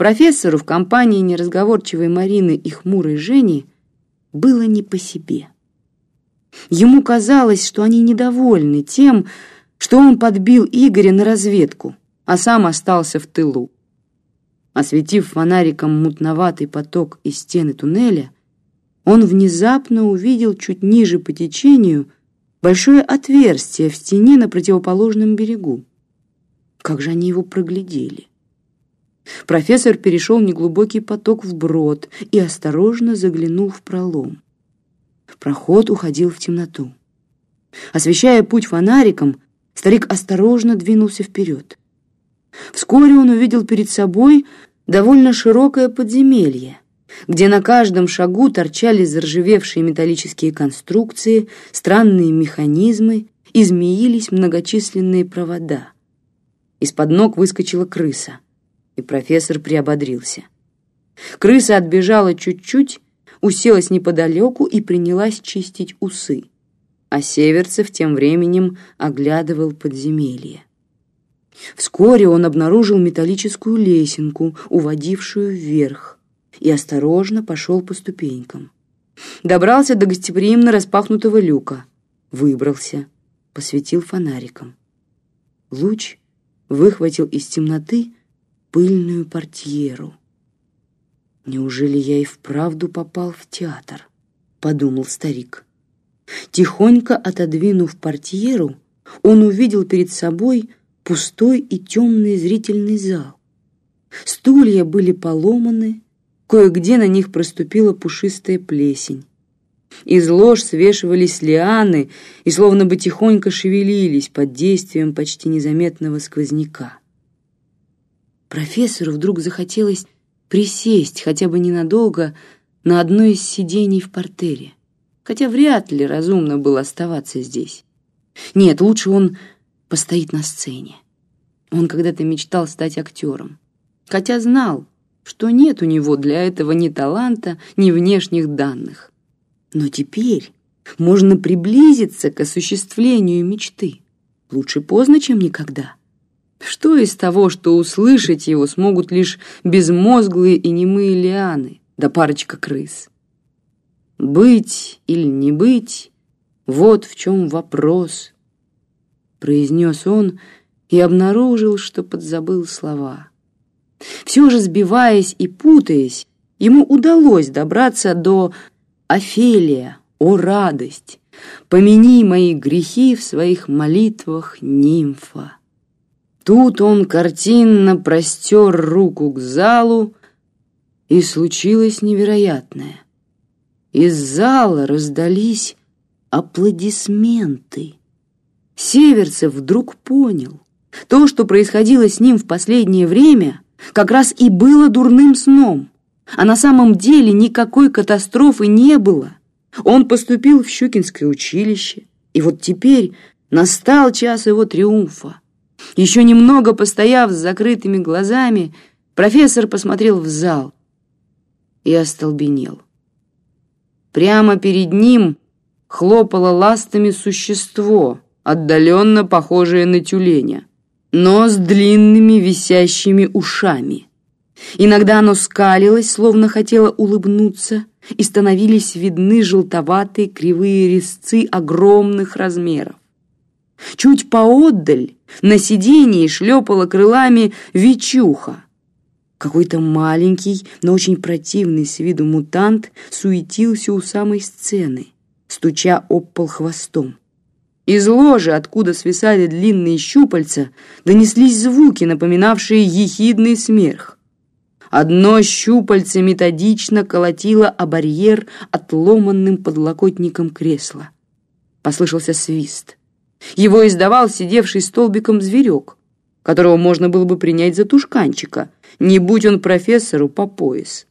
Профессору в компании неразговорчивой Марины и хмурой Жени было не по себе. Ему казалось, что они недовольны тем, что он подбил Игоря на разведку, а сам остался в тылу. Осветив фонариком мутноватый поток из стены туннеля, он внезапно увидел чуть ниже по течению большое отверстие в стене на противоположном берегу. Как же они его проглядели? Профессор перешел неглубокий поток вброд и осторожно заглянул в пролом. Проход уходил в темноту. Освещая путь фонариком, старик осторожно двинулся вперед. Вскоре он увидел перед собой довольно широкое подземелье, где на каждом шагу торчали заржавевшие металлические конструкции, странные механизмы и многочисленные провода. Из-под ног выскочила крыса, и профессор приободрился. Крыса отбежала чуть-чуть, уселась неподалеку и принялась чистить усы, а Северцев тем временем оглядывал подземелье. Вскоре он обнаружил металлическую лесенку, уводившую вверх, и осторожно пошел по ступенькам. Добрался до гостеприимно распахнутого люка, выбрался, посветил фонариком. Луч выхватил из темноты пыльную портьеру. «Неужели я и вправду попал в театр?» — подумал старик. Тихонько отодвинув портьеру, он увидел перед собой пустой и темный зрительный зал. Стулья были поломаны, кое-где на них проступила пушистая плесень. Из лож свешивались лианы и словно бы тихонько шевелились под действием почти незаметного сквозняка. Профессору вдруг захотелось присесть хотя бы ненадолго на одно из сидений в портере, хотя вряд ли разумно было оставаться здесь. Нет, лучше он постоит на сцене. Он когда-то мечтал стать актером, хотя знал, что нет у него для этого ни таланта, ни внешних данных. Но теперь можно приблизиться к осуществлению мечты. Лучше поздно, чем никогда. Что из того, что услышать его смогут лишь безмозглые и немые лианы, да парочка крыс? Быть или не быть — вот в чем вопрос, произнес он и обнаружил, что подзабыл слова. Все же сбиваясь и путаясь, ему удалось добраться до «Офелия, о радость! Помяни мои грехи в своих молитвах, нимфа!» Тут он картинно простер руку к залу, и случилось невероятное. Из зала раздались аплодисменты. Северцев вдруг понял, то, что происходило с ним в последнее время, как раз и было дурным сном, а на самом деле никакой катастрофы не было. Он поступил в Щукинское училище, и вот теперь настал час его триумфа. Еще немного постояв с закрытыми глазами, профессор посмотрел в зал и остолбенел. Прямо перед ним хлопало ластами существо, отдаленно похожее на тюленя, но с длинными висящими ушами. Иногда оно скалилось, словно хотело улыбнуться, и становились видны желтоватые кривые резцы огромных размеров. Чуть поотдаль на сиденье шлепала крылами Вичуха. Какой-то маленький, но очень противный с виду мутант суетился у самой сцены, стуча об пол хвостом. Из ложи, откуда свисали длинные щупальца, донеслись звуки, напоминавшие ехидный смех. Одно щупальце методично колотило о барьер отломанным подлокотником кресла. Послышался свист. Его издавал сидевший столбиком зверек, которого можно было бы принять за тушканчика, не будь он профессору по пояс.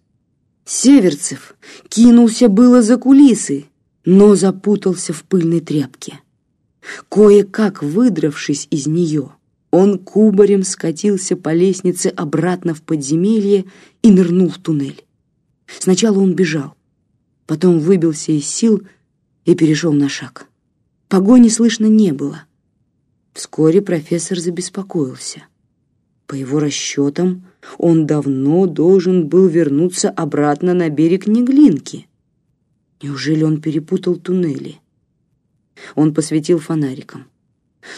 Северцев кинулся было за кулисы, но запутался в пыльной тряпке. Кое-как выдравшись из нее, он кубарем скатился по лестнице обратно в подземелье и нырнул в туннель. Сначала он бежал, потом выбился из сил и перешел на шаг. Погони слышно не было. Вскоре профессор забеспокоился. По его расчетам, он давно должен был вернуться обратно на берег Неглинки. Неужели он перепутал туннели? Он посветил фонариком.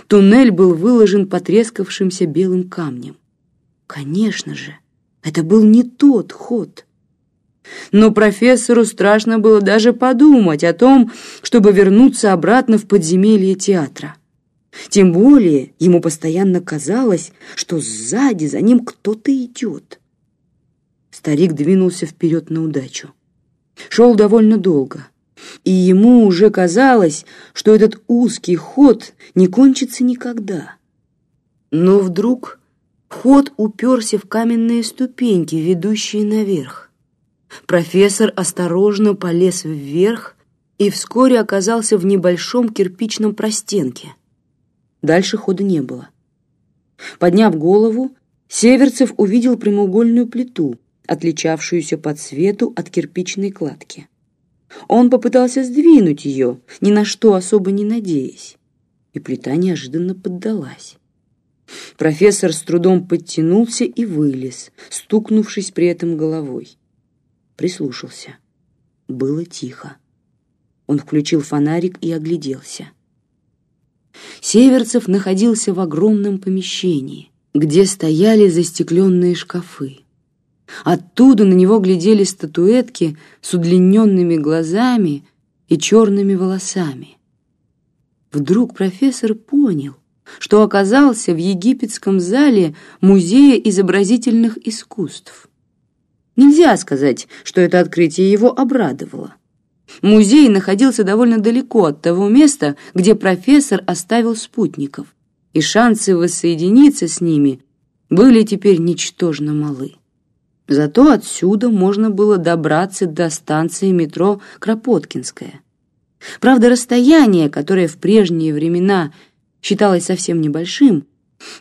Туннель был выложен потрескавшимся белым камнем. Конечно же, это был не тот ход. Но профессору страшно было даже подумать о том, чтобы вернуться обратно в подземелье театра. Тем более ему постоянно казалось, что сзади за ним кто-то идет. Старик двинулся вперед на удачу. Шел довольно долго, и ему уже казалось, что этот узкий ход не кончится никогда. Но вдруг ход уперся в каменные ступеньки, ведущие наверх. Профессор осторожно полез вверх и вскоре оказался в небольшом кирпичном простенке. Дальше хода не было. Подняв голову, Северцев увидел прямоугольную плиту, отличавшуюся по цвету от кирпичной кладки. Он попытался сдвинуть ее, ни на что особо не надеясь, и плита неожиданно поддалась. Профессор с трудом подтянулся и вылез, стукнувшись при этом головой. Прислушался. Было тихо. Он включил фонарик и огляделся. Северцев находился в огромном помещении, где стояли застекленные шкафы. Оттуда на него глядели статуэтки с удлиненными глазами и черными волосами. Вдруг профессор понял, что оказался в египетском зале Музея изобразительных искусств. Нельзя сказать, что это открытие его обрадовало. Музей находился довольно далеко от того места, где профессор оставил спутников, и шансы воссоединиться с ними были теперь ничтожно малы. Зато отсюда можно было добраться до станции метро Кропоткинская. Правда, расстояние, которое в прежние времена считалось совсем небольшим,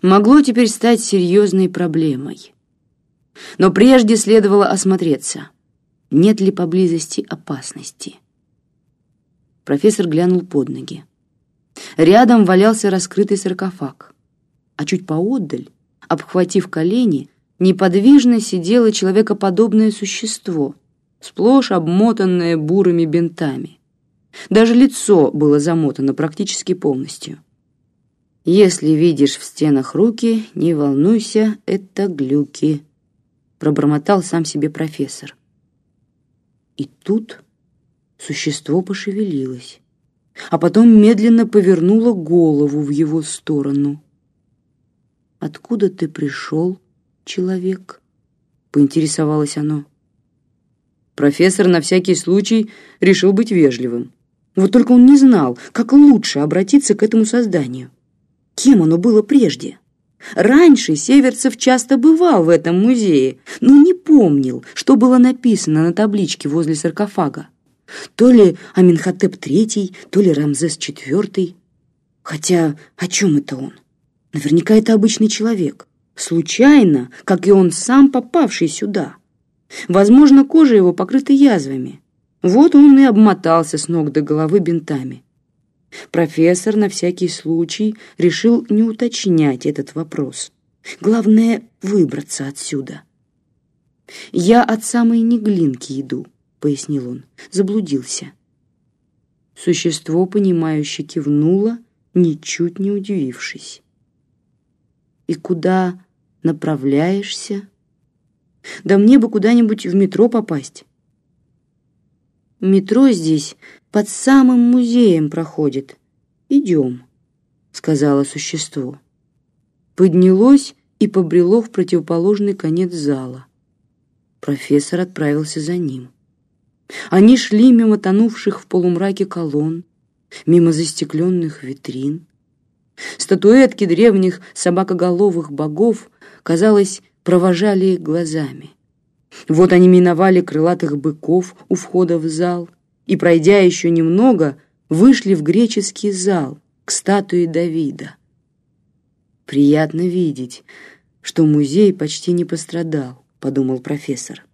могло теперь стать серьезной проблемой. Но прежде следовало осмотреться, нет ли поблизости опасности. Профессор глянул под ноги. Рядом валялся раскрытый саркофаг, а чуть поотдаль, обхватив колени, неподвижно сидело человекоподобное существо, сплошь обмотанное бурыми бинтами. Даже лицо было замотано практически полностью. «Если видишь в стенах руки, не волнуйся, это глюки», пробормотал сам себе профессор. И тут существо пошевелилось, а потом медленно повернуло голову в его сторону. «Откуда ты пришел?» человек?» — поинтересовалось оно. Профессор на всякий случай решил быть вежливым. Вот только он не знал, как лучше обратиться к этому созданию. Кем оно было прежде? Раньше Северцев часто бывал в этом музее, но не помнил, что было написано на табличке возле саркофага. То ли Аминхотеп III, то ли Рамзес IV. Хотя о чем это он? Наверняка это обычный человек случайно, как и он сам, попавший сюда. Возможно, кожа его покрыта язвами. Вот он и обмотался с ног до головы бинтами. Профессор на всякий случай решил не уточнять этот вопрос. Главное — выбраться отсюда. «Я от самой Неглинки иду», — пояснил он, заблудился. Существо, понимающе кивнуло, ничуть не удивившись. «И куда направляешься? Да мне бы куда-нибудь в метро попасть. Метро здесь под самым музеем проходит. Идем, сказала существо. Поднялось и побрело в противоположный конец зала. Профессор отправился за ним. Они шли мимо тонувших в полумраке колонн, мимо застекленных витрин. Статуэтки древних собакоголовых богов казалось, провожали их глазами. Вот они миновали крылатых быков у входа в зал и, пройдя еще немного, вышли в греческий зал к статуе Давида. «Приятно видеть, что музей почти не пострадал», — подумал профессор.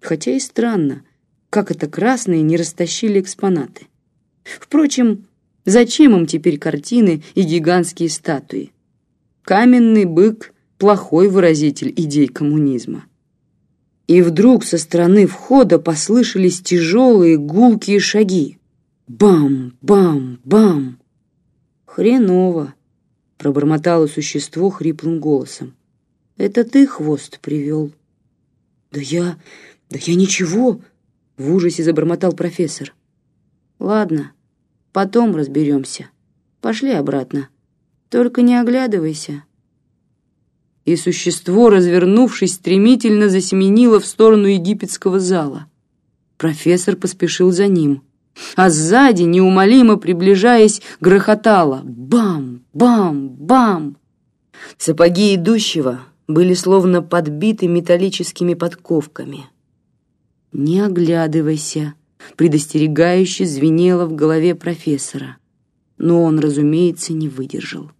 Хотя и странно, как это красные не растащили экспонаты. Впрочем, зачем им теперь картины и гигантские статуи? Каменный бык плохой выразитель идей коммунизма. И вдруг со стороны входа послышались тяжелые гулкие шаги. Бам, бам, бам. Хреново, пробормотало существо хриплым голосом. Это ты хвост привел? Да я... да я ничего, в ужасе забормотал профессор. Ладно, потом разберемся. Пошли обратно. Только не оглядывайся. И существо, развернувшись, стремительно засеменило в сторону египетского зала. Профессор поспешил за ним. А сзади, неумолимо приближаясь, грохотало «Бам! Бам! Бам!». Сапоги идущего были словно подбиты металлическими подковками. «Не оглядывайся», — предостерегающе звенело в голове профессора. Но он, разумеется, не выдержал.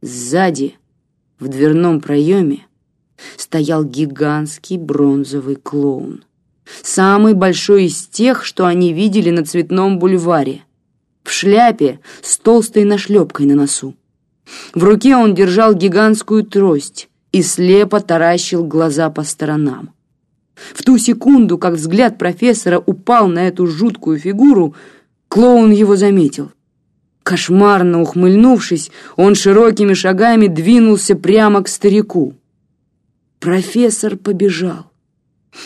Сзади, в дверном проеме, стоял гигантский бронзовый клоун. Самый большой из тех, что они видели на Цветном бульваре. В шляпе с толстой нашлепкой на носу. В руке он держал гигантскую трость и слепо таращил глаза по сторонам. В ту секунду, как взгляд профессора упал на эту жуткую фигуру, клоун его заметил. Кошмарно ухмыльнувшись, он широкими шагами двинулся прямо к старику. Профессор побежал.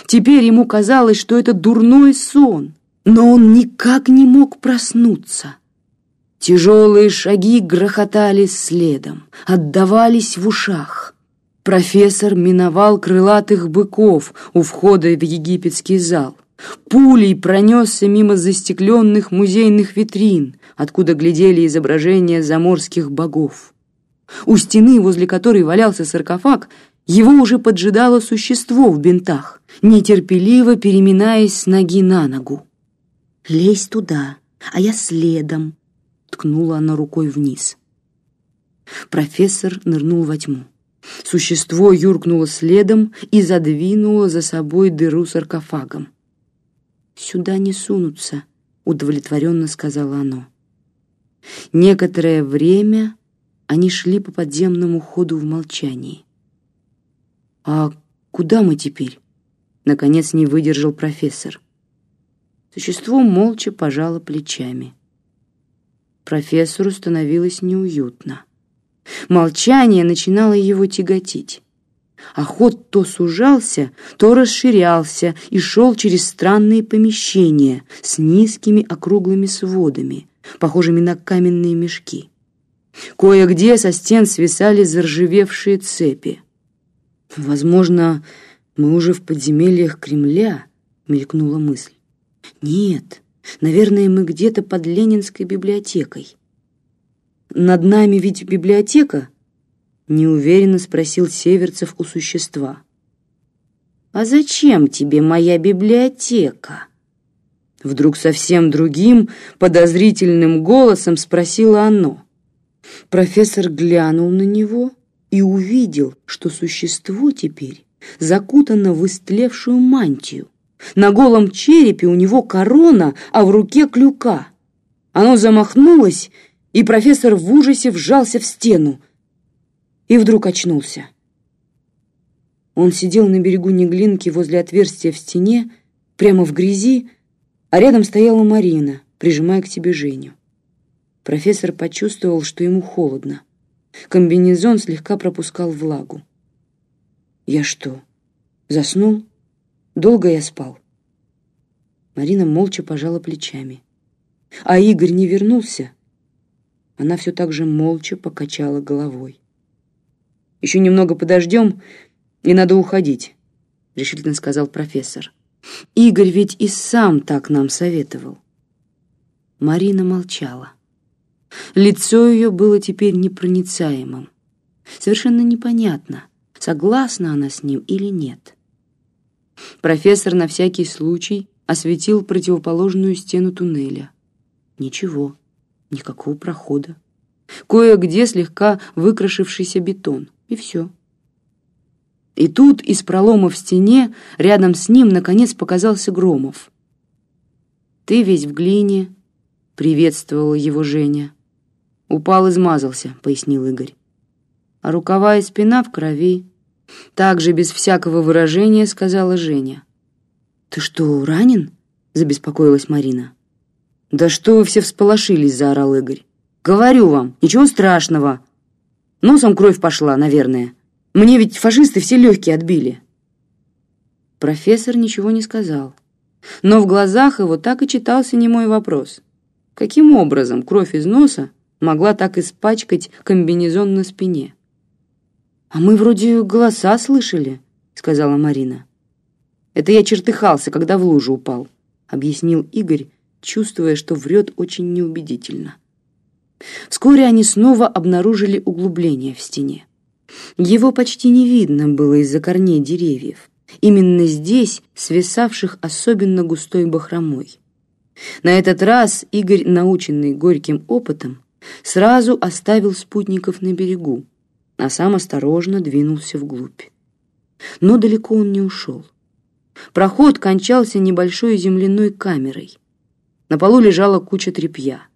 Теперь ему казалось, что это дурной сон, но он никак не мог проснуться. Тяжелые шаги грохотали следом, отдавались в ушах. Профессор миновал крылатых быков у входа в египетский зал. Пулей пронесся мимо застекленных музейных витрин, откуда глядели изображения заморских богов. У стены, возле которой валялся саркофаг, его уже поджидало существо в бинтах, нетерпеливо переминаясь с ноги на ногу. «Лезь туда, а я следом», — ткнула она рукой вниз. Профессор нырнул во тьму. Существо юркнуло следом и задвинуло за собой дыру саркофагом. «Сюда не сунутся», — удовлетворенно сказала оно. Некоторое время они шли по подземному ходу в молчании. «А куда мы теперь?» — наконец не выдержал профессор. Существо молча пожало плечами. Профессору становилось неуютно. Молчание начинало его тяготить. А ход то сужался, то расширялся и шел через странные помещения с низкими округлыми сводами, похожими на каменные мешки. Кое-где со стен свисали заржавевшие цепи. «Возможно, мы уже в подземельях Кремля», — мелькнула мысль. «Нет, наверное, мы где-то под Ленинской библиотекой». «Над нами ведь библиотека?» — неуверенно спросил Северцев у существа. «А зачем тебе моя библиотека?» Вдруг совсем другим, подозрительным голосом спросило оно. Профессор глянул на него и увидел, что существо теперь закутано в истлевшую мантию. На голом черепе у него корона, а в руке клюка. Оно замахнулось, и профессор в ужасе вжался в стену, и вдруг очнулся. Он сидел на берегу Неглинки возле отверстия в стене, прямо в грязи, а рядом стояла Марина, прижимая к себе Женю. Профессор почувствовал, что ему холодно. Комбинезон слегка пропускал влагу. «Я что, заснул? Долго я спал?» Марина молча пожала плечами. «А Игорь не вернулся?» Она все так же молча покачала головой. Еще немного подождем, и надо уходить», — решительно сказал профессор. «Игорь ведь и сам так нам советовал». Марина молчала. Лицо ее было теперь непроницаемым. Совершенно непонятно, согласна она с ним или нет. Профессор на всякий случай осветил противоположную стену туннеля. Ничего, никакого прохода. Кое-где слегка выкрашившийся бетон и все. И тут из пролома в стене рядом с ним наконец показался Громов. «Ты весь в глине», — приветствовала его Женя. «Упал, измазался», — пояснил Игорь. а рукава и спина в крови. Также без всякого выражения сказала Женя. «Ты что, ранен?» — забеспокоилась Марина. «Да что вы все всполошились?» — заорал Игорь. «Говорю вам, ничего страшного. Носом кровь пошла, наверное. Мне ведь фашисты все легкие отбили». Профессор ничего не сказал. Но в глазах его так и читался немой вопрос. Каким образом кровь из носа могла так испачкать комбинезон на спине? «А мы вроде голоса слышали», — сказала Марина. «Это я чертыхался, когда в лужу упал», — объяснил Игорь, чувствуя, что врет очень неубедительно. Вскоре они снова обнаружили углубление в стене. Его почти не видно было из-за корней деревьев, именно здесь свисавших особенно густой бахромой. На этот раз Игорь, наученный горьким опытом, сразу оставил спутников на берегу, а сам осторожно двинулся вглубь. Но далеко он не ушел. Проход кончался небольшой земляной камерой. На полу лежала куча тряпья.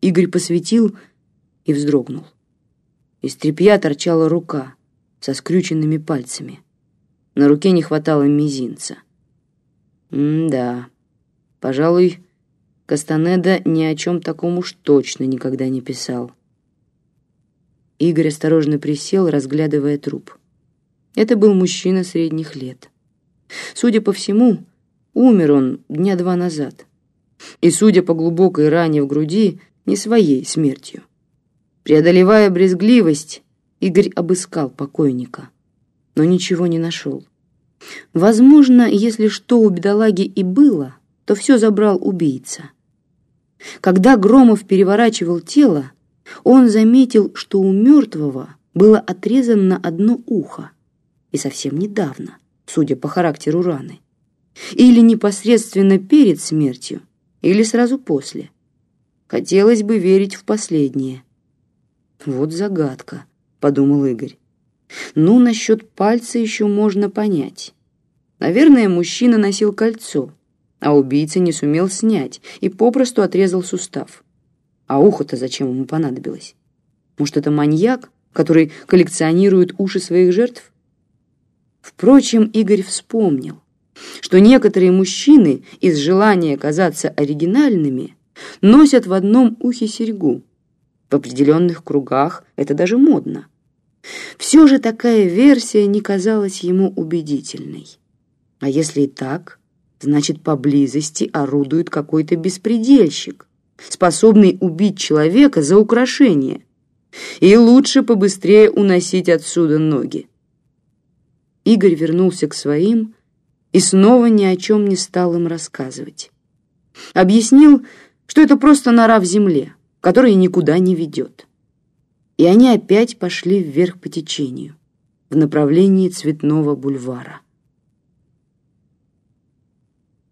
Игорь посветил и вздрогнул. Из тряпья торчала рука со скрюченными пальцами. На руке не хватало мизинца. М-да, пожалуй, Кастанеда ни о чем таком уж точно никогда не писал. Игорь осторожно присел, разглядывая труп. Это был мужчина средних лет. Судя по всему, умер он дня два назад. И, судя по глубокой ране в груди, не своей смертью. Преодолевая брезгливость, Игорь обыскал покойника, но ничего не нашел. Возможно, если что у бедолаги и было, то все забрал убийца. Когда Громов переворачивал тело, он заметил, что у мертвого было отрезано одно ухо, и совсем недавно, судя по характеру раны. Или непосредственно перед смертью, или сразу после. Хотелось бы верить в последнее. «Вот загадка», — подумал Игорь. «Ну, насчет пальца еще можно понять. Наверное, мужчина носил кольцо, а убийца не сумел снять и попросту отрезал сустав. А ухо-то зачем ему понадобилось? Может, это маньяк, который коллекционирует уши своих жертв? Впрочем, Игорь вспомнил, что некоторые мужчины из желания казаться оригинальными носят в одном ухе серьгу. В определенных кругах это даже модно. Все же такая версия не казалась ему убедительной. А если и так, значит, поблизости орудует какой-то беспредельщик, способный убить человека за украшение. И лучше побыстрее уносить отсюда ноги. Игорь вернулся к своим и снова ни о чем не стал им рассказывать. Объяснил, что это просто нора в земле, которая никуда не ведет. И они опять пошли вверх по течению, в направлении Цветного бульвара.